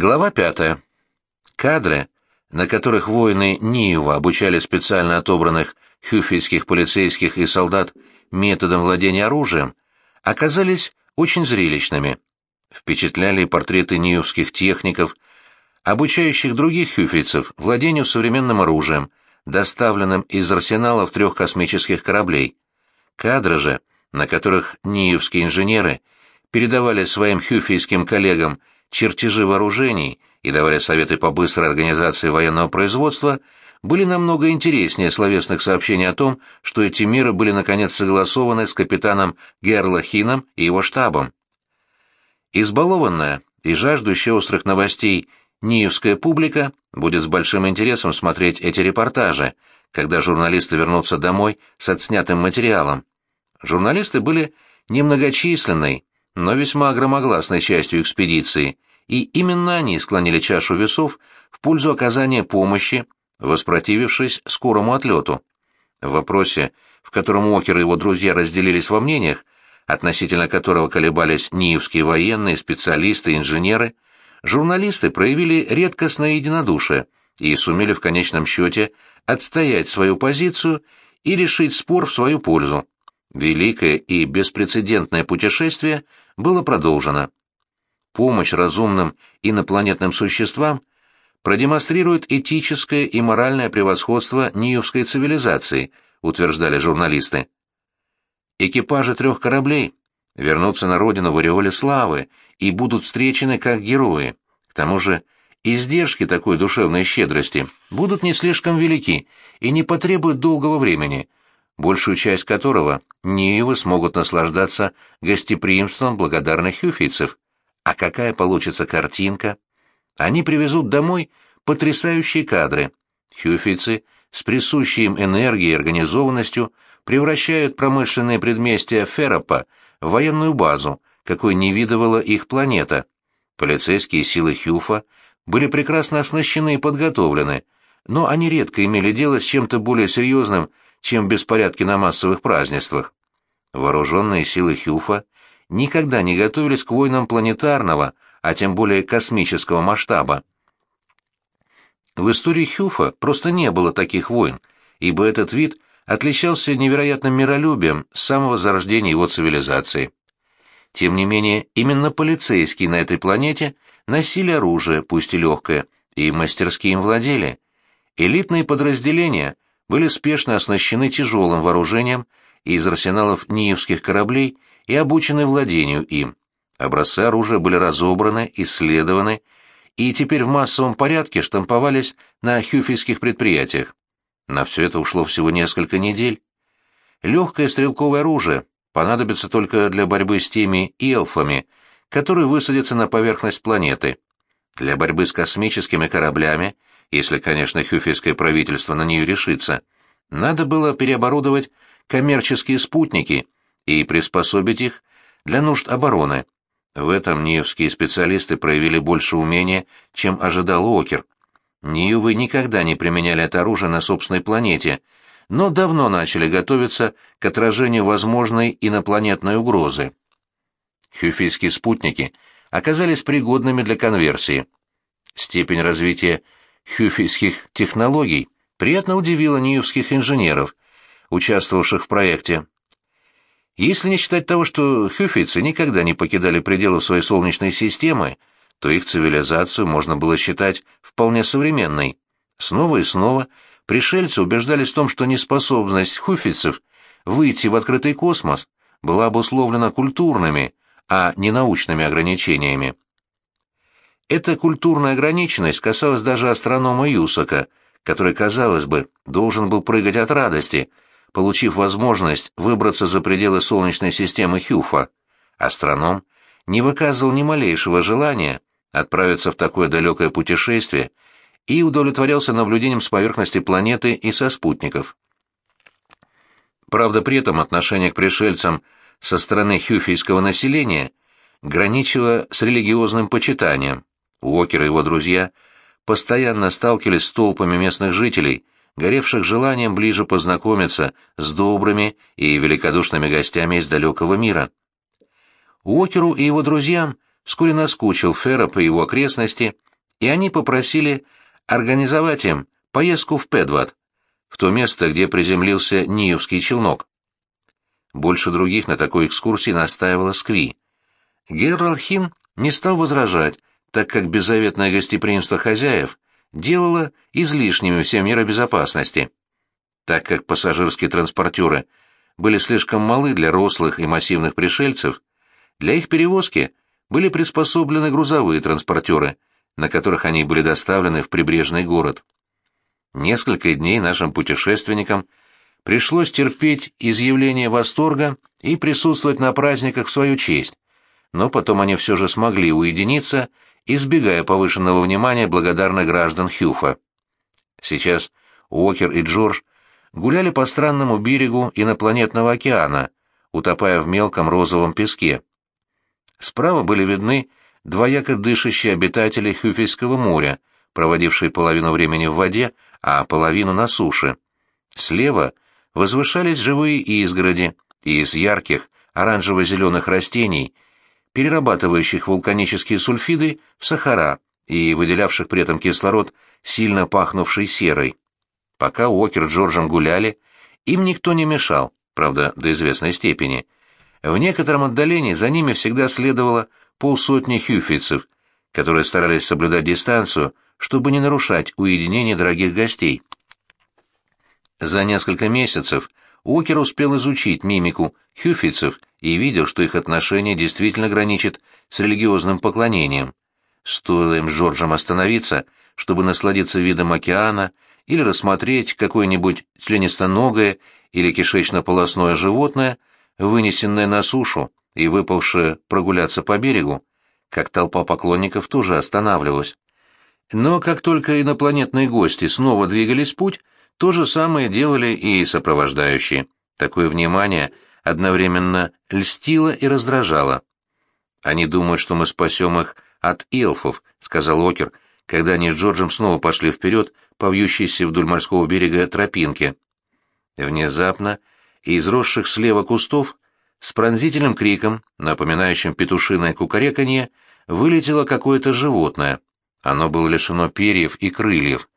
Глава пятая. Кадры, на которых воины Ниева обучали специально отобранных хюфельских полицейских и солдат методом владения оружием, оказались очень зрелищными. Впечатляли портреты ниевских техников, обучающих других хюфельцев владению современным оружием, доставленным из арсеналов трех космических кораблей. Кадры же, на которых ниевские инженеры передавали своим хюфейским коллегам чертежи вооружений и давали советы по быстрой организации военного производства, были намного интереснее словесных сообщений о том, что эти меры были наконец согласованы с капитаном Герлахином и его штабом. Избалованная и жаждущая острых новостей Ниевская публика будет с большим интересом смотреть эти репортажи, когда журналисты вернутся домой с отснятым материалом. Журналисты были немногочисленной, но весьма громогласной частью экспедиции, и именно они склонили чашу весов в пользу оказания помощи, воспротивившись скорому отлету. В вопросе, в котором Уокер и его друзья разделились во мнениях, относительно которого колебались ниевские военные, специалисты, инженеры, журналисты проявили редкостное единодушие и сумели в конечном счете отстоять свою позицию и решить спор в свою пользу. Великое и беспрецедентное путешествие было продолжено. Помощь разумным инопланетным существам продемонстрирует этическое и моральное превосходство ниевской цивилизации, утверждали журналисты. Экипажи трех кораблей вернутся на родину в ореоле славы и будут встречены как герои. К тому же издержки такой душевной щедрости будут не слишком велики и не потребуют долгого времени, большую часть которого Ниевы смогут наслаждаться гостеприимством благодарных хюфийцев. А какая получится картинка? Они привезут домой потрясающие кадры. Хюфийцы с присущей им энергией и организованностью превращают промышленные предместья Ферропа в военную базу, какой не видывала их планета. Полицейские силы Хюфа были прекрасно оснащены и подготовлены, но они редко имели дело с чем-то более серьезным, чем беспорядки на массовых празднествах. Вооруженные силы Хюфа никогда не готовились к войнам планетарного, а тем более космического масштаба. В истории Хюфа просто не было таких войн, ибо этот вид отличался невероятным миролюбием с самого зарождения его цивилизации. Тем не менее, именно полицейские на этой планете носили оружие, пусть и легкое, и мастерски им владели. Элитные подразделения были спешно оснащены тяжелым вооружением из арсеналов Ниевских кораблей и обучены владению им. Образцы оружия были разобраны, исследованы и теперь в массовом порядке штамповались на хюфийских предприятиях. На все это ушло всего несколько недель. Легкое стрелковое оружие понадобится только для борьбы с теми эльфами, которые высадятся на поверхность планеты. Для борьбы с космическими кораблями, если, конечно, хюфийское правительство на нее решится, надо было переоборудовать коммерческие спутники и приспособить их для нужд обороны. В этом ниевские специалисты проявили больше умения, чем ожидал Окер. Ниевы никогда не применяли это оружие на собственной планете, но давно начали готовиться к отражению возможной инопланетной угрозы. Хюфийские спутники оказались пригодными для конверсии. Степень развития хюфийских технологий приятно удивила ниевских инженеров, участвовавших в проекте. Если не считать того, что хюфийцы никогда не покидали пределов своей солнечной системы, то их цивилизацию можно было считать вполне современной. Снова и снова пришельцы убеждались в том, что неспособность хуфийцев выйти в открытый космос была обусловлена культурными, а не научными ограничениями. Эта культурная ограниченность касалась даже астронома Юсака, который, казалось бы, должен был прыгать от радости – получив возможность выбраться за пределы Солнечной системы Хюфа, астроном не выказывал ни малейшего желания отправиться в такое далекое путешествие и удовлетворялся наблюдением с поверхности планеты и со спутников. Правда, при этом отношение к пришельцам со стороны хюфийского населения граничило с религиозным почитанием. Уокер и его друзья постоянно сталкивались с толпами местных жителей – горевших желанием ближе познакомиться с добрыми и великодушными гостями из далекого мира. Уокеру и его друзьям вскоре наскучил Ферроп и его окрестности, и они попросили организовать им поездку в Педват, в то место, где приземлился Ниевский челнок. Больше других на такой экскурсии настаивала Скви. Геральд Хин не стал возражать, так как беззаветное гостеприимство хозяев делало излишними все меры безопасности. Так как пассажирские транспортеры были слишком малы для рослых и массивных пришельцев, для их перевозки были приспособлены грузовые транспортеры, на которых они были доставлены в прибрежный город. Несколько дней нашим путешественникам пришлось терпеть изъявление восторга и присутствовать на праздниках в свою честь, но потом они все же смогли уединиться, избегая повышенного внимания благодарных граждан Хьюфа. Сейчас Уокер и Джордж гуляли по странному берегу инопланетного океана, утопая в мелком розовом песке. Справа были видны двояко дышащие обитатели Хюфельского моря, проводившие половину времени в воде, а половину на суше. Слева возвышались живые изгороди из ярких оранжево-зеленых растений, перерабатывающих вулканические сульфиды в сахара и выделявших при этом кислород, сильно пахнувший серой. Пока Уокер с Джорджем гуляли, им никто не мешал, правда, до известной степени. В некотором отдалении за ними всегда следовало полсотни хюфицев, которые старались соблюдать дистанцию, чтобы не нарушать уединение дорогих гостей. За несколько месяцев Уокер успел изучить мимику хюфицев и видел, что их отношение действительно граничит с религиозным поклонением. Стоило им с Джорджем остановиться, чтобы насладиться видом океана или рассмотреть какое-нибудь членистоногое или кишечно-полосное животное, вынесенное на сушу и выпавшее прогуляться по берегу, как толпа поклонников тоже останавливалась. Но как только инопланетные гости снова двигались путь, то же самое делали и сопровождающие. Такое внимание одновременно льстило и раздражало. «Они думают, что мы спасем их от эльфов», — сказал Окер, когда они с Джорджем снова пошли вперед по вьющейся вдоль морского берега тропинке. Внезапно из росших слева кустов с пронзительным криком, напоминающим петушиное кукареканье, вылетело какое-то животное. Оно было лишено перьев и крыльев.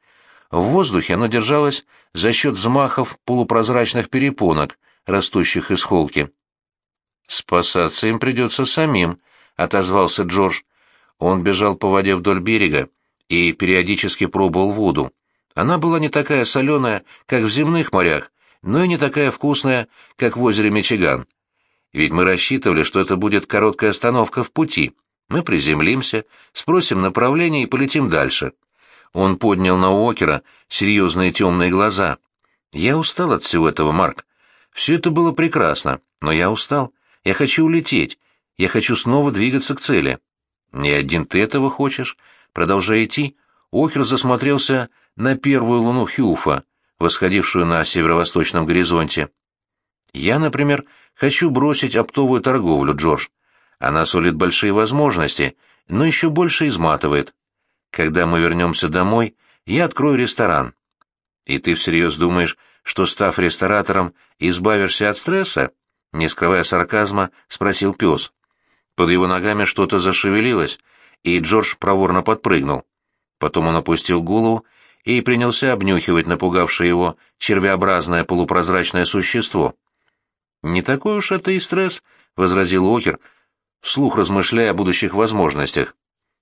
В воздухе оно держалось за счет взмахов полупрозрачных перепонок, растущих из холки. «Спасаться им придется самим», — отозвался Джордж. Он бежал по воде вдоль берега и периодически пробовал воду. Она была не такая соленая, как в земных морях, но и не такая вкусная, как в озере Мичиган. Ведь мы рассчитывали, что это будет короткая остановка в пути. Мы приземлимся, спросим направление и полетим дальше. Он поднял на Уокера серьезные темные глаза. «Я устал от всего этого, Марк. Все это было прекрасно, но я устал. Я хочу улететь. Я хочу снова двигаться к цели». «Не один ты этого хочешь?» Продолжая идти, Уокер засмотрелся на первую луну Хьюфа, восходившую на северо-восточном горизонте. «Я, например, хочу бросить оптовую торговлю, Джордж. Она сулит большие возможности, но еще больше изматывает. Когда мы вернемся домой, я открою ресторан. И ты всерьез думаешь, что, став ресторатором, избавишься от стресса? Не скрывая сарказма, спросил пес. Под его ногами что-то зашевелилось, и Джордж проворно подпрыгнул. Потом он опустил голову и принялся обнюхивать напугавшее его червеобразное полупрозрачное существо. «Не такой уж это и стресс», — возразил Окер, вслух размышляя о будущих возможностях.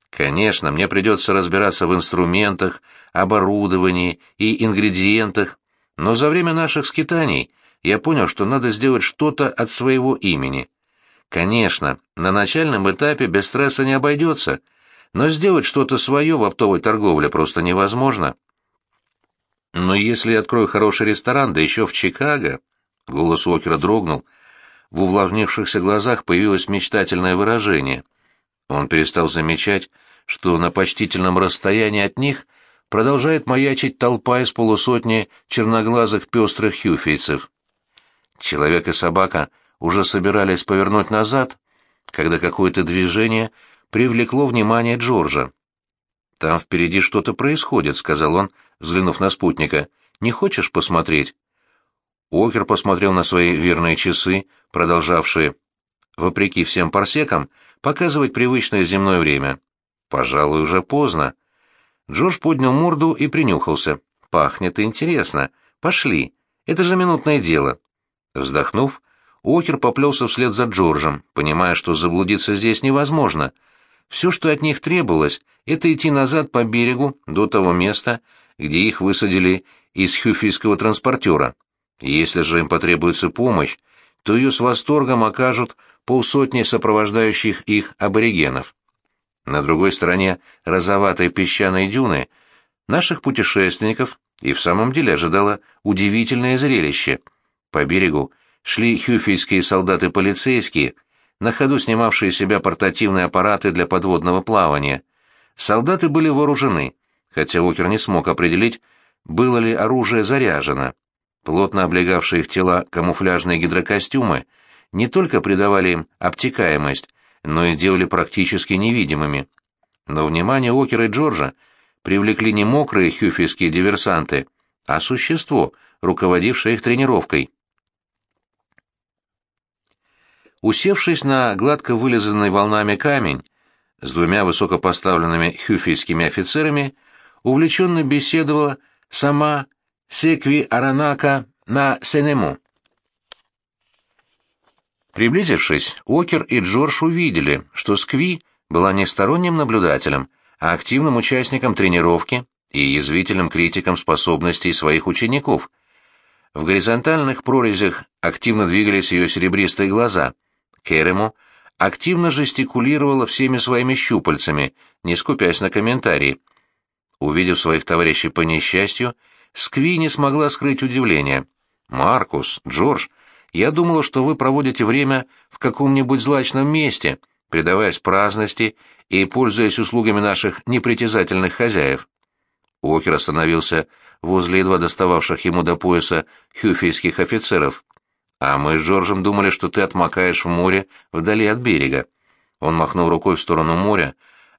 Конечно, мне придется разбираться в инструментах, оборудовании и ингредиентах, но за время наших скитаний я понял, что надо сделать что-то от своего имени. Конечно, на начальном этапе без стресса не обойдется, но сделать что-то свое в оптовой торговле просто невозможно. Но если я открою хороший ресторан, да еще в Чикаго... Голос Уокера дрогнул. В увлажнившихся глазах появилось мечтательное выражение — он перестал замечать, что на почтительном расстоянии от них продолжает маячить толпа из полусотни черноглазых пестрых хюфейцев. Человек и собака уже собирались повернуть назад, когда какое-то движение привлекло внимание Джорджа. «Там впереди что-то происходит», — сказал он, взглянув на спутника. «Не хочешь посмотреть?» Окер посмотрел на свои верные часы, продолжавшие, вопреки всем парсекам, показывать привычное земное время. Пожалуй, уже поздно. Джордж поднял морду и принюхался. «Пахнет интересно. Пошли. Это же минутное дело». Вздохнув, Уокер поплелся вслед за Джорджем, понимая, что заблудиться здесь невозможно. Все, что от них требовалось, это идти назад по берегу до того места, где их высадили из хюфийского транспортера. Если же им потребуется помощь, то ее с восторгом окажут полсотни сопровождающих их аборигенов. На другой стороне розоватой песчаной дюны наших путешественников и в самом деле ожидало удивительное зрелище. По берегу шли хюфийские солдаты-полицейские, на ходу снимавшие себя портативные аппараты для подводного плавания. Солдаты были вооружены, хотя Уокер не смог определить, было ли оружие заряжено. Плотно облегавшие их тела камуфляжные гидрокостюмы не только придавали им обтекаемость, но и делали практически невидимыми. Но внимание Окера и Джорджа привлекли не мокрые хюфийские диверсанты, а существо, руководившее их тренировкой. Усевшись на гладко вылизанный волнами камень, с двумя высокопоставленными хюфийскими офицерами, увлеченно беседовала сама Секви Аранака на Сенему. Приблизившись, Окер и Джордж увидели, что Скви была не сторонним наблюдателем, а активным участником тренировки и язвительным критиком способностей своих учеников. В горизонтальных прорезях активно двигались ее серебристые глаза. Керему активно жестикулировала всеми своими щупальцами, не скупясь на комментарии. Увидев своих товарищей по несчастью, Скви не смогла скрыть удивление. «Маркус, Джордж, я думала, что вы проводите время в каком-нибудь злачном месте, предаваясь праздности и пользуясь услугами наших непритязательных хозяев». Уокер остановился возле едва достававших ему до пояса хюфийских офицеров. «А мы с Джорджем думали, что ты отмокаешь в море вдали от берега». Он махнул рукой в сторону моря,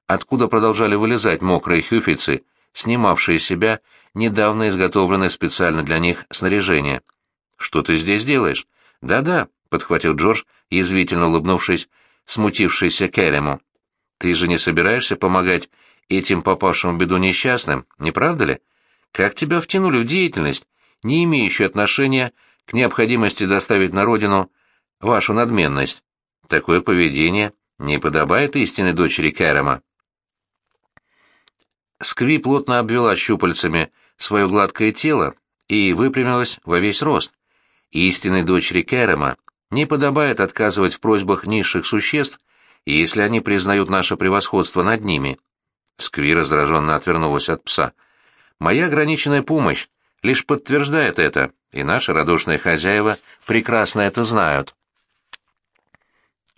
откуда продолжали вылезать мокрые хюфицы, снимавшие с себя недавно изготовленное специально для них снаряжение. «Что ты здесь делаешь?» «Да-да», — подхватил Джордж, язвительно улыбнувшись, смутившийся Келему. «Ты же не собираешься помогать этим попавшим в беду несчастным, не правда ли? Как тебя втянули в деятельность, не имеющую отношения к необходимости доставить на родину вашу надменность? Такое поведение не подобает истинной дочери Кэрема». Скви плотно обвела щупальцами свое гладкое тело и выпрямилась во весь рост. Истинной дочери Керема не подобает отказывать в просьбах низших существ, если они признают наше превосходство над ними. Скви раздраженно отвернулась от пса. «Моя ограниченная помощь лишь подтверждает это, и наши радушные хозяева прекрасно это знают».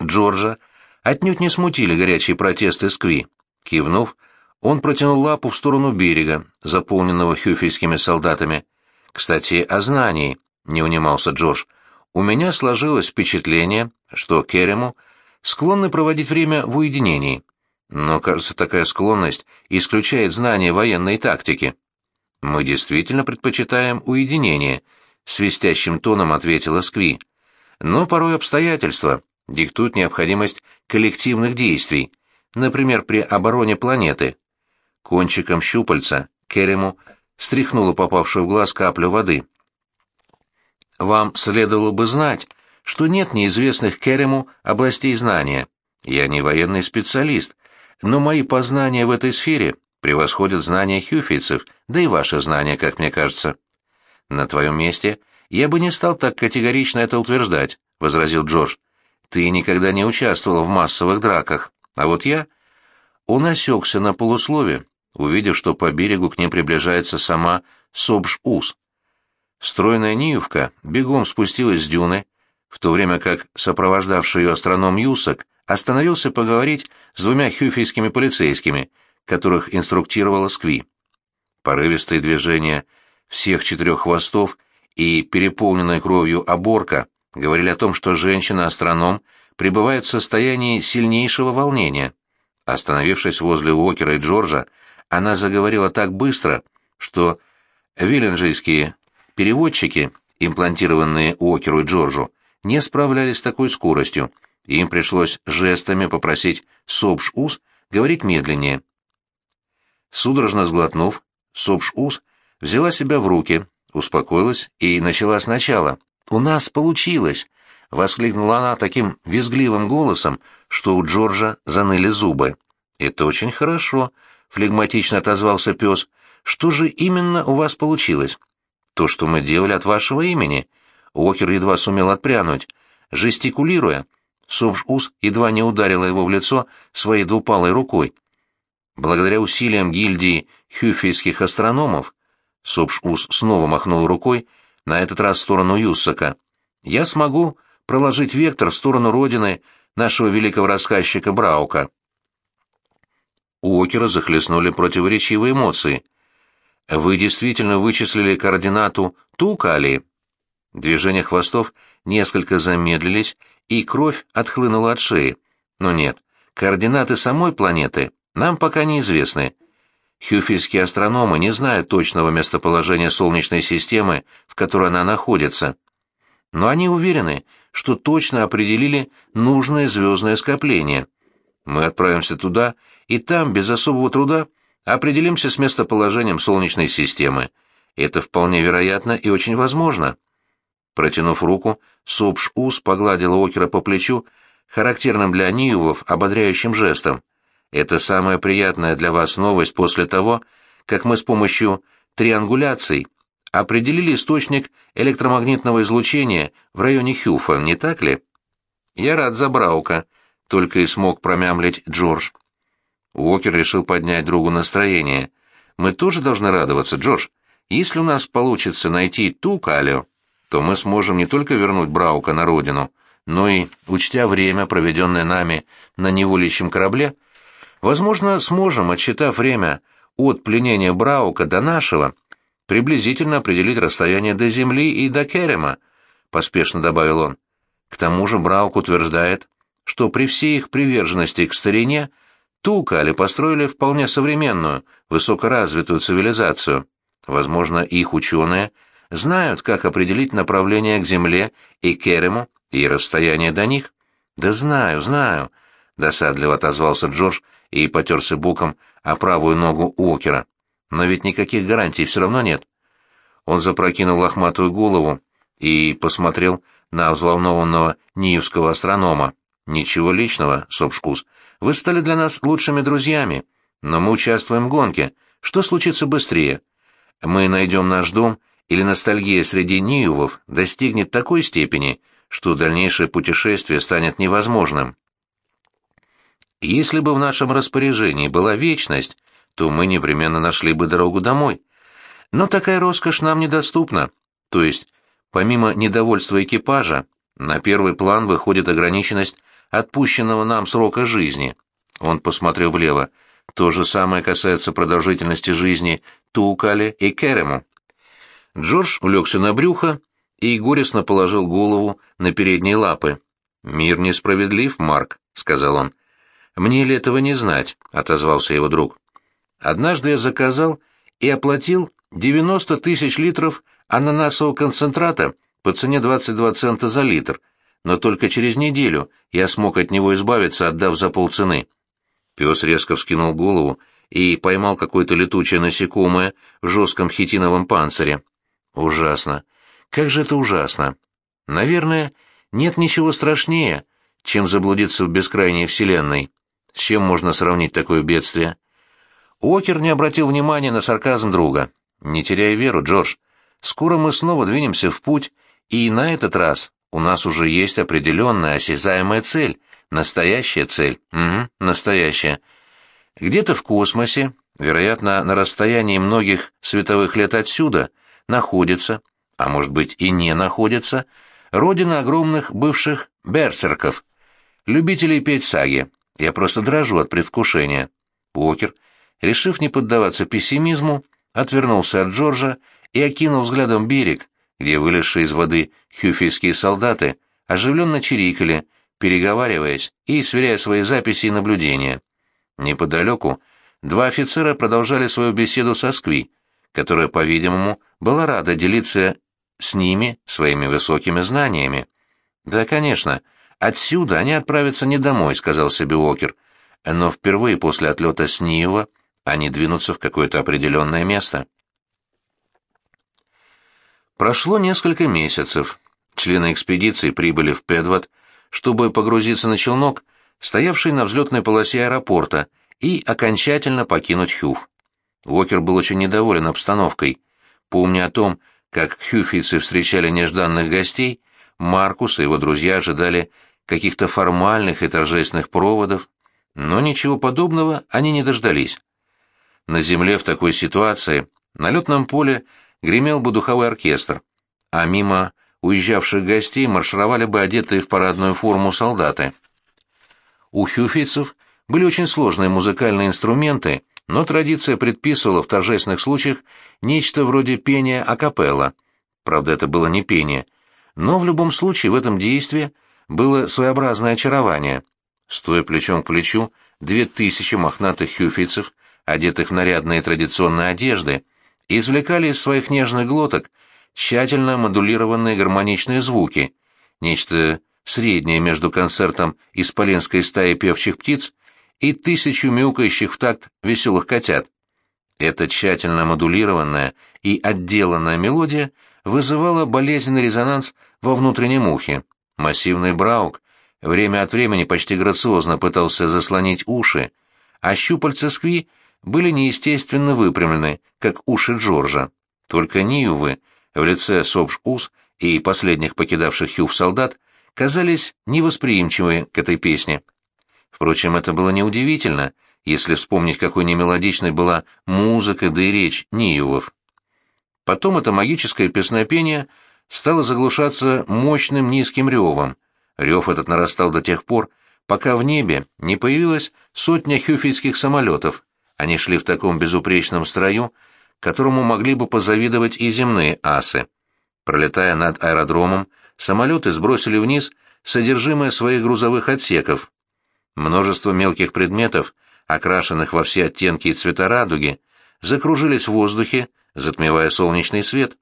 Джорджа отнюдь не смутили горячие протесты Скви. Кивнув, он протянул лапу в сторону берега, заполненного хюфийскими солдатами. «Кстати, о знании», — не унимался Джордж. «У меня сложилось впечатление, что Керему склонны проводить время в уединении. Но, кажется, такая склонность исключает знание военной тактики». «Мы действительно предпочитаем уединение», — свистящим тоном ответила Скви. «Но порой обстоятельства диктуют необходимость коллективных действий, например, при обороне планеты». Кончиком щупальца Керему стряхнула попавшую в глаз каплю воды. «Вам следовало бы знать, что нет неизвестных Керему областей знания. Я не военный специалист, но мои познания в этой сфере превосходят знания хюфийцев, да и ваши знания, как мне кажется». «На твоем месте я бы не стал так категорично это утверждать», — возразил Джордж. «Ты никогда не участвовал в массовых драках, а вот я...» Он осекся на полуслове, увидев, что по берегу к ним приближается сама Собж-Ус. Стройная Ниевка бегом спустилась с дюны, в то время как сопровождавший ее астроном Юсак остановился поговорить с двумя хюфийскими полицейскими, которых инструктировала Скви. Порывистые движения всех четырех хвостов и переполненная кровью оборка говорили о том, что женщина-астроном пребывает в состоянии сильнейшего волнения. Остановившись возле Уокера и Джорджа, она заговорила так быстро, что виленджийские переводчики, имплантированные Уокеру и Джорджу, не справлялись с такой скоростью, и им пришлось жестами попросить Собш-Ус говорить медленнее. Судорожно сглотнув, Сопш-Ус взяла себя в руки, успокоилась и начала сначала. «У нас получилось!» — воскликнула она таким визгливым голосом, что у Джорджа заныли зубы. «Это очень хорошо», — флегматично отозвался пес. «Что же именно у вас получилось?» «То, что мы делали от вашего имени». Уокер едва сумел отпрянуть. Жестикулируя, Сомш-Ус едва не ударила его в лицо своей двупалой рукой. Благодаря усилиям гильдии хюфейских астрономов, Сомш-Ус снова махнул рукой, на этот раз в сторону Юссака. «Я смогу проложить вектор в сторону родины нашего великого рассказчика Браука». У Окера захлестнули противоречивые эмоции. «Вы действительно вычислили координату Тукали?» Движения хвостов несколько замедлились, и кровь отхлынула от шеи. Но нет, координаты самой планеты нам пока неизвестны. Хюфельские астрономы не знают точного местоположения Солнечной системы, в которой она находится. Но они уверены, что точно определили нужное звездное скопление. Мы отправимся туда, и там, без особого труда, определимся с местоположением Солнечной системы. Это вполне вероятно и очень возможно. Протянув руку, Сопш-Ус погладила Окера по плечу, характерным для Ниювов ободряющим жестом. Это самая приятная для вас новость после того, как мы с помощью триангуляций определили источник электромагнитного излучения в районе Хюфа, не так ли? Я рад за Браука, только и смог промямлить Джордж. Уокер решил поднять другу настроение. Мы тоже должны радоваться, Джордж. Если у нас получится найти ту Калио, то мы сможем не только вернуть Браука на родину, но и, учтя время, проведенное нами на неволящем корабле, Возможно, сможем, отсчитав время от пленения Браука до нашего, приблизительно определить расстояние до Земли и до Керема, — поспешно добавил он. К тому же Браук утверждает, что при всей их приверженности к старине Тукали построили вполне современную, высокоразвитую цивилизацию. Возможно, их ученые знают, как определить направление к Земле и Керему и расстояние до них. «Да знаю, знаю», — досадливо отозвался Джордж и потерся боком о правую ногу Уокера. Но ведь никаких гарантий все равно нет. Он запрокинул лохматую голову и посмотрел на взволнованного Ниевского астронома. «Ничего личного, Сопшкус. Вы стали для нас лучшими друзьями, но мы участвуем в гонке. Что случится быстрее? Мы найдем наш дом, или ностальгия среди Ниевов достигнет такой степени, что дальнейшее путешествие станет невозможным?» Если бы в нашем распоряжении была вечность, то мы непременно нашли бы дорогу домой. Но такая роскошь нам недоступна. То есть, помимо недовольства экипажа, на первый план выходит ограниченность отпущенного нам срока жизни. Он посмотрел влево. То же самое касается продолжительности жизни Туукале и Керему. Джордж улегся на брюхо и горестно положил голову на передние лапы. «Мир несправедлив, Марк», — сказал он. «Мне ли этого не знать?» — отозвался его друг. «Однажды я заказал и оплатил 90 тысяч литров ананасового концентрата по цене 22 цента за литр, но только через неделю я смог от него избавиться, отдав за полцены». Пес резко вскинул голову и поймал какое-то летучее насекомое в жестком хитиновом панцире. «Ужасно! Как же это ужасно! Наверное, нет ничего страшнее, чем заблудиться в бескрайней вселенной». С чем можно сравнить такое бедствие? Уокер не обратил внимания на сарказм друга. «Не теряй веру, Джордж. Скоро мы снова двинемся в путь, и на этот раз у нас уже есть определенная осязаемая цель, настоящая цель. Угу, настоящая. Где-то в космосе, вероятно, на расстоянии многих световых лет отсюда, находится, а может быть и не находится, родина огромных бывших берсерков, любителей петь саги, я просто дрожу от предвкушения. Уокер, решив не поддаваться пессимизму, отвернулся от Джорджа и окинул взглядом берег, где вылезшие из воды хюфийские солдаты оживленно чирикали, переговариваясь и сверяя свои записи и наблюдения. Неподалеку два офицера продолжали свою беседу со Скви, которая, по-видимому, была рада делиться с ними своими высокими знаниями. Да, конечно, Отсюда они отправятся не домой, сказал себе Уокер, но впервые после отлета с Ниева Они двинутся в какое-то определенное место. Прошло несколько месяцев. Члены экспедиции прибыли в Педвот, чтобы погрузиться на челнок, стоявший на взлетной полосе аэропорта, и окончательно покинуть Хюв. Уокер был очень недоволен обстановкой. Помня о том, как хюфийцы встречали нежданных гостей, Маркус и его друзья ожидали каких-то формальных и торжественных проводов, но ничего подобного они не дождались. На земле в такой ситуации на летном поле гремел бы духовой оркестр, а мимо уезжавших гостей маршировали бы одетые в парадную форму солдаты. У хюфийцев были очень сложные музыкальные инструменты, но традиция предписывала в торжественных случаях нечто вроде пения акапелла. Правда, это было не пение. Но в любом случае в этом действии было своеобразное очарование. Стоя плечом к плечу, две тысячи мохнатых хюфийцев, одетых в нарядные традиционные одежды, извлекали из своих нежных глоток тщательно модулированные гармоничные звуки, нечто среднее между концертом исполинской стаи певчих птиц и тысячу мяукающих в такт веселых котят. Эта тщательно модулированная и отделанная мелодия вызывала болезненный резонанс во внутреннем ухе. Массивный браук время от времени почти грациозно пытался заслонить уши, а щупальца скви были неестественно выпрямлены, как уши Джорджа. Только Ниювы, в лице Собш-Ус и последних покидавших Хюв солдат, казались невосприимчивы к этой песне. Впрочем, это было неудивительно, если вспомнить, какой немелодичной была музыка да и речь Ниювов. Потом это магическое песнопение стало заглушаться мощным низким ревом. Рев этот нарастал до тех пор, пока в небе не появилась сотня хюфельских самолетов. Они шли в таком безупречном строю, которому могли бы позавидовать и земные асы. Пролетая над аэродромом, самолеты сбросили вниз содержимое своих грузовых отсеков. Множество мелких предметов, окрашенных во все оттенки и цвета радуги, закружились в воздухе, затмевая солнечный свет.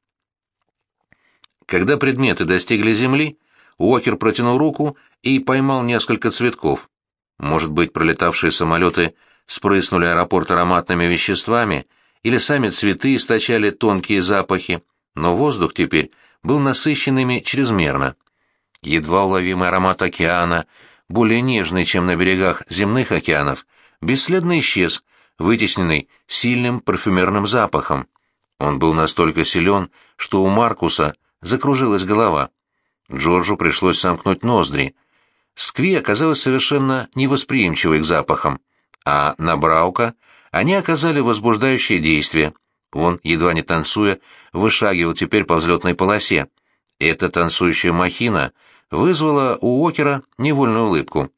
Когда предметы достигли земли, Уокер протянул руку и поймал несколько цветков. Может быть, пролетавшие самолеты спрыснули аэропорт ароматными веществами, или сами цветы источали тонкие запахи, но воздух теперь был насыщенными чрезмерно. Едва уловимый аромат океана, более нежный, чем на берегах земных океанов, бесследно исчез, вытесненный сильным парфюмерным запахом. Он был настолько силен, что у Маркуса закружилась голова. Джорджу пришлось сомкнуть ноздри. Скви оказалась совершенно невосприимчивой к запахам, а на Браука они оказали возбуждающее действие. Он, едва не танцуя, вышагивал теперь по взлетной полосе. Эта танцующая махина вызвала у Уокера невольную улыбку.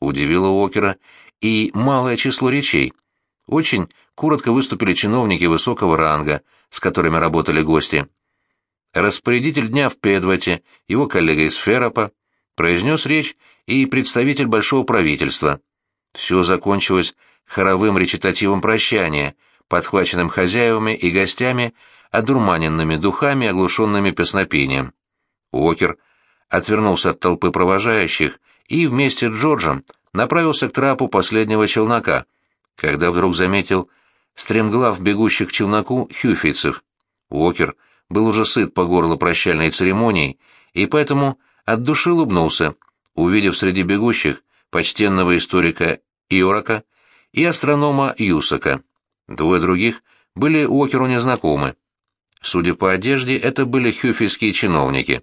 Удивило Уокера и малое число речей. Очень коротко выступили чиновники высокого ранга, с которыми работали гости. Распорядитель дня в Педвате, его коллега из Ферапа, произнес речь и представитель большого правительства. Все закончилось хоровым речитативом прощания, подхваченным хозяевами и гостями, одурманенными духами, оглушенными песнопением. Уокер отвернулся от толпы провожающих и вместе с Джорджем направился к трапу последнего челнока, когда вдруг заметил стремглав бегущих к челноку хюфийцев. Уокер был уже сыт по горло прощальной церемонией, и поэтому от души улыбнулся, увидев среди бегущих почтенного историка Иорака и астронома Юсака. Двое других были Уокеру незнакомы. Судя по одежде, это были хюфийские чиновники.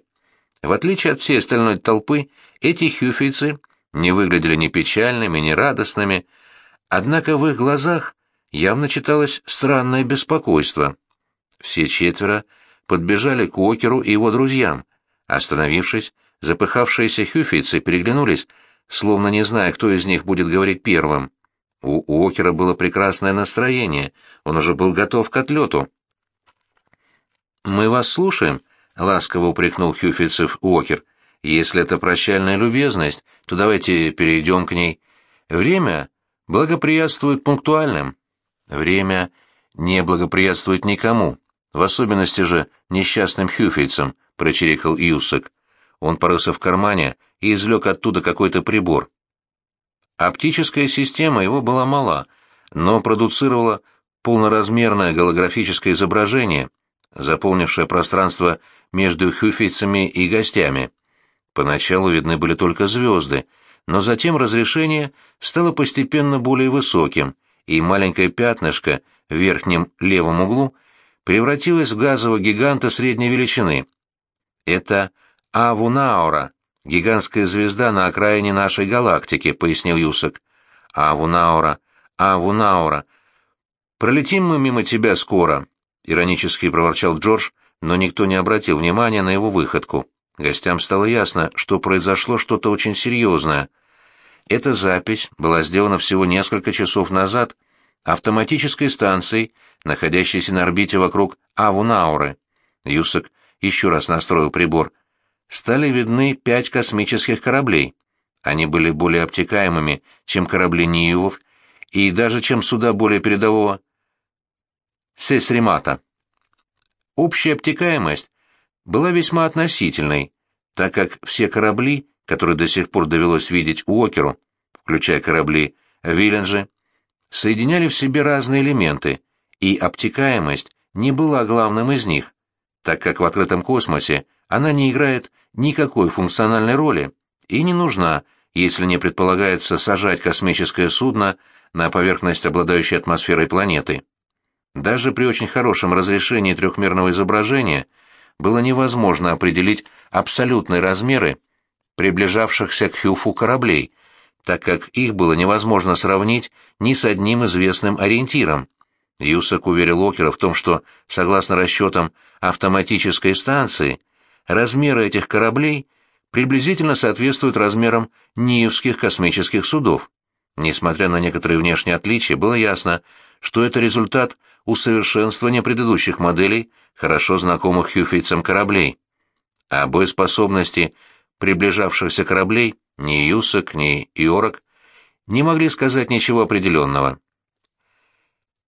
В отличие от всей остальной толпы, эти хюфийцы не выглядели ни печальными, ни радостными, однако в их глазах явно читалось странное беспокойство. Все четверо подбежали к Уокеру и его друзьям. Остановившись, запыхавшиеся хюфийцы переглянулись, словно не зная, кто из них будет говорить первым. У Уокера было прекрасное настроение, он уже был готов к отлету. «Мы вас слушаем», — ласково упрекнул Хюфицев Уокер. «Если это прощальная любезность, то давайте перейдем к ней. Время благоприятствует пунктуальным. Время не благоприятствует никому, в особенности же несчастным хюфейцам», — прочирикал Юсак. Он порылся в кармане и извлек оттуда какой-то прибор. Оптическая система его была мала, но продуцировала полноразмерное голографическое изображение, заполнившее пространство между хюфейцами и гостями. Поначалу видны были только звезды, но затем разрешение стало постепенно более высоким, и маленькое пятнышко в верхнем левом углу превратилось в газового гиганта средней величины. Это Авунаура, гигантская звезда на окраине нашей галактики, пояснил Юсак. Авунаура, Авунаура. Пролетим мы мимо тебя скоро, иронически проворчал Джордж, но никто не обратил внимания на его выходку. Гостям стало ясно, что произошло что-то очень серьезное. Эта запись была сделана всего несколько часов назад автоматической станцией, находящейся на орбите вокруг Авунауры. Юсак еще раз настроил прибор. Стали видны пять космических кораблей. Они были более обтекаемыми, чем корабли Ниевов, и даже чем суда более передового Сесримата. Общая обтекаемость была весьма относительной, так как все корабли, которые до сих пор довелось видеть Уокеру, включая корабли Виленджи, соединяли в себе разные элементы, и обтекаемость не была главным из них, так как в открытом космосе она не играет никакой функциональной роли и не нужна, если не предполагается сажать космическое судно на поверхность обладающей атмосферой планеты. Даже при очень хорошем разрешении трехмерного изображения – было невозможно определить абсолютные размеры приближавшихся к Хюфу кораблей, так как их было невозможно сравнить ни с одним известным ориентиром. Юсак уверил Окера в том, что, согласно расчетам автоматической станции, размеры этих кораблей приблизительно соответствуют размерам Ниевских космических судов. Несмотря на некоторые внешние отличия, было ясно, что это результат усовершенствования предыдущих моделей, хорошо знакомых хюфейцам кораблей. О боеспособности приближавшихся кораблей ни Юсак, ни Иорок не могли сказать ничего определенного.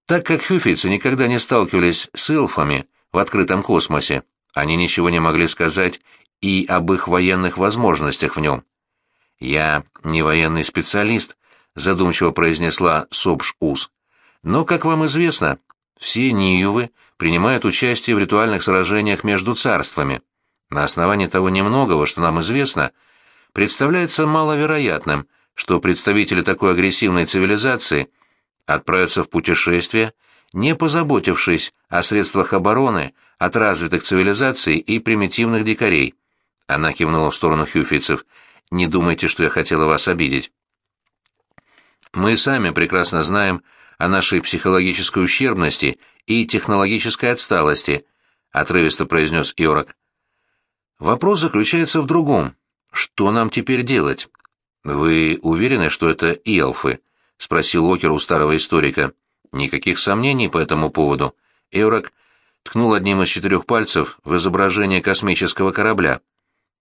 Так как хюфейцы никогда не сталкивались с эльфами в открытом космосе, они ничего не могли сказать и об их военных возможностях в нем. «Я не военный специалист», — задумчиво произнесла Собш-Ус. Но, как вам известно, все Ниювы принимают участие в ритуальных сражениях между царствами. На основании того немногого, что нам известно, представляется маловероятным, что представители такой агрессивной цивилизации отправятся в путешествие, не позаботившись о средствах обороны от развитых цивилизаций и примитивных дикарей. Она кивнула в сторону хюфийцев. «Не думайте, что я хотела вас обидеть». Мы сами прекрасно знаем, о нашей психологической ущербности и технологической отсталости», — отрывисто произнес Йорок. «Вопрос заключается в другом. Что нам теперь делать?» «Вы уверены, что это Иэлфы?» — спросил Окер у старого историка. «Никаких сомнений по этому поводу». Эурок ткнул одним из четырех пальцев в изображение космического корабля.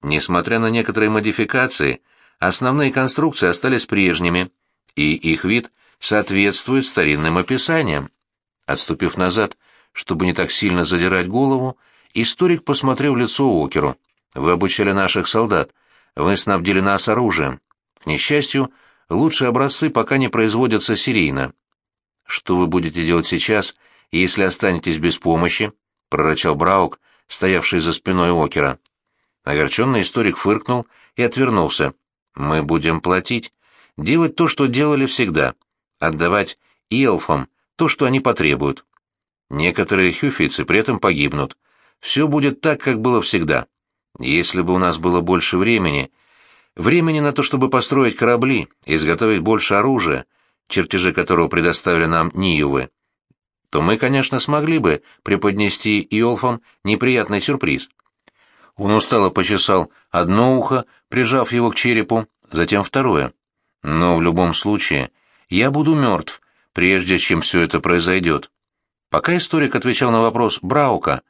Несмотря на некоторые модификации, основные конструкции остались прежними, и их вид — соответствует старинным описаниям. Отступив назад, чтобы не так сильно задирать голову, историк посмотрел в лицо Океру. «Вы обучали наших солдат. Вы снабдили нас оружием. К несчастью, лучшие образцы пока не производятся серийно. Что вы будете делать сейчас, если останетесь без помощи?» — прорычал Браук, стоявший за спиной Окера. Огорченный историк фыркнул и отвернулся. «Мы будем платить. Делать то, что делали всегда отдавать Иелфам то, что они потребуют. Некоторые хюфицы при этом погибнут. Все будет так, как было всегда. Если бы у нас было больше времени, времени на то, чтобы построить корабли, изготовить больше оружия, чертежи которого предоставили нам Ниювы, то мы, конечно, смогли бы преподнести Иолфам неприятный сюрприз. Он устало почесал одно ухо, прижав его к черепу, затем второе. Но в любом случае я буду мертв, прежде чем все это произойдет. Пока историк отвечал на вопрос Браука,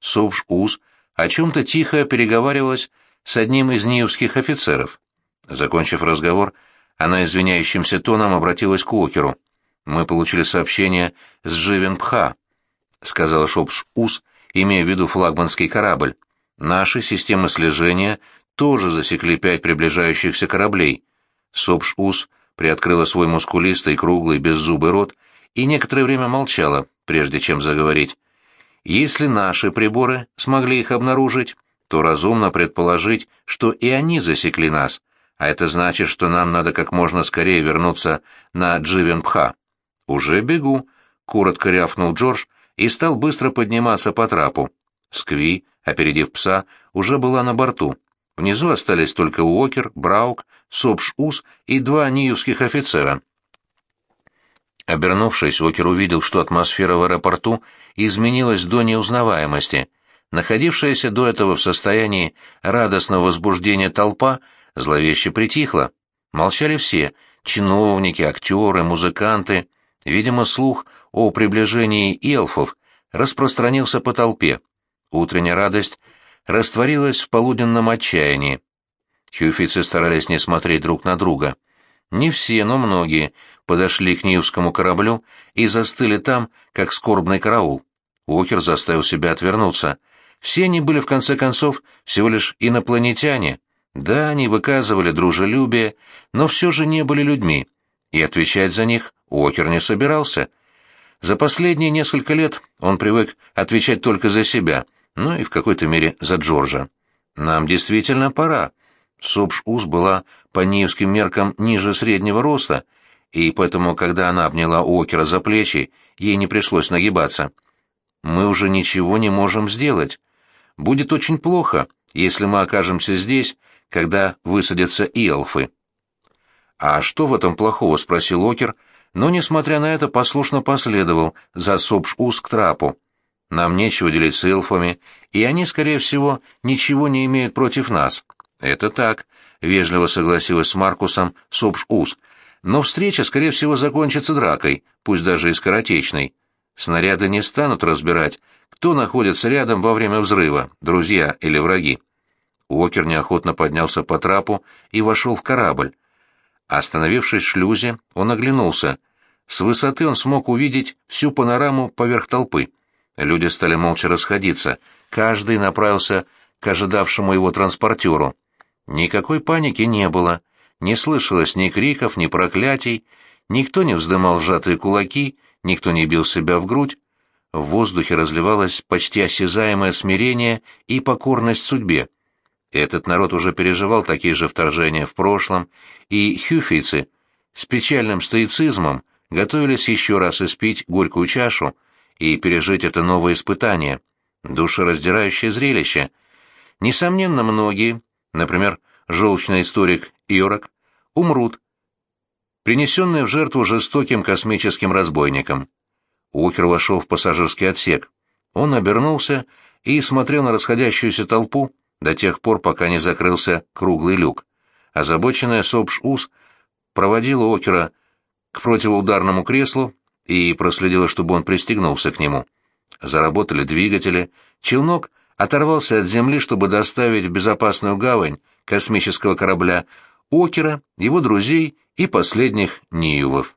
Совш-Уз о чем-то тихо переговаривалась с одним из ниевских офицеров. Закончив разговор, она извиняющимся тоном обратилась к Океру. «Мы получили сообщение с Живен-Пха», — сказала Шопш-Уз, имея в виду флагманский корабль. «Наши системы слежения тоже засекли пять приближающихся кораблей». Сопш-Уз приоткрыла свой мускулистый, круглый, беззубый рот и некоторое время молчала, прежде чем заговорить. Если наши приборы смогли их обнаружить, то разумно предположить, что и они засекли нас, а это значит, что нам надо как можно скорее вернуться на Дживенпха. «Уже бегу», — коротко рявкнул Джордж и стал быстро подниматься по трапу. Скви, опередив пса, уже была на борту. Внизу остались только Уокер, Браук, Сопш-Ус и два ниевских офицера. Обернувшись, Уокер увидел, что атмосфера в аэропорту изменилась до неузнаваемости. Находившаяся до этого в состоянии радостного возбуждения толпа зловеще притихла. Молчали все — чиновники, актеры, музыканты. Видимо, слух о приближении эльфов распространился по толпе. Утренняя радость растворилась в полуденном отчаянии. Хьюфицы старались не смотреть друг на друга. Не все, но многие подошли к Ньюскому кораблю и застыли там, как скорбный караул. Уокер заставил себя отвернуться. Все они были, в конце концов, всего лишь инопланетяне. Да, они выказывали дружелюбие, но все же не были людьми, и отвечать за них Уокер не собирался. За последние несколько лет он привык отвечать только за себя, ну и в какой-то мере за Джорджа. «Нам действительно пора», Сопш-Уз была по ниевским меркам ниже среднего роста, и поэтому, когда она обняла Окера за плечи, ей не пришлось нагибаться. «Мы уже ничего не можем сделать. Будет очень плохо, если мы окажемся здесь, когда высадятся иэлфы». «А что в этом плохого?» — спросил Окер, но, несмотря на это, послушно последовал за Сопш-Уз к трапу. «Нам нечего делить с эльфами, и они, скорее всего, ничего не имеют против нас». «Это так», — вежливо согласилась с Маркусом Сопш-Ус. «Но встреча, скорее всего, закончится дракой, пусть даже и скоротечной. Снаряды не станут разбирать, кто находится рядом во время взрыва, друзья или враги». Уокер неохотно поднялся по трапу и вошел в корабль. Остановившись в шлюзе, он оглянулся. С высоты он смог увидеть всю панораму поверх толпы. Люди стали молча расходиться, каждый направился к ожидавшему его транспортеру. Никакой паники не было, не слышалось ни криков, ни проклятий, никто не вздымал сжатые кулаки, никто не бил себя в грудь. В воздухе разливалось почти осязаемое смирение и покорность судьбе. Этот народ уже переживал такие же вторжения в прошлом, и хюфийцы с печальным стоицизмом готовились еще раз испить горькую чашу и пережить это новое испытание, душераздирающее зрелище. Несомненно, многие, например, желчный историк Йорок, умрут, принесенные в жертву жестоким космическим разбойникам. Уокер вошел в пассажирский отсек. Он обернулся и смотрел на расходящуюся толпу до тех пор, пока не закрылся круглый люк. Озабоченная Сопш-Ус проводила Уокера к противоударному креслу и проследила, чтобы он пристегнулся к нему. Заработали двигатели, челнок — оторвался от земли, чтобы доставить в безопасную гавань космического корабля Окера, его друзей и последних Ниювов.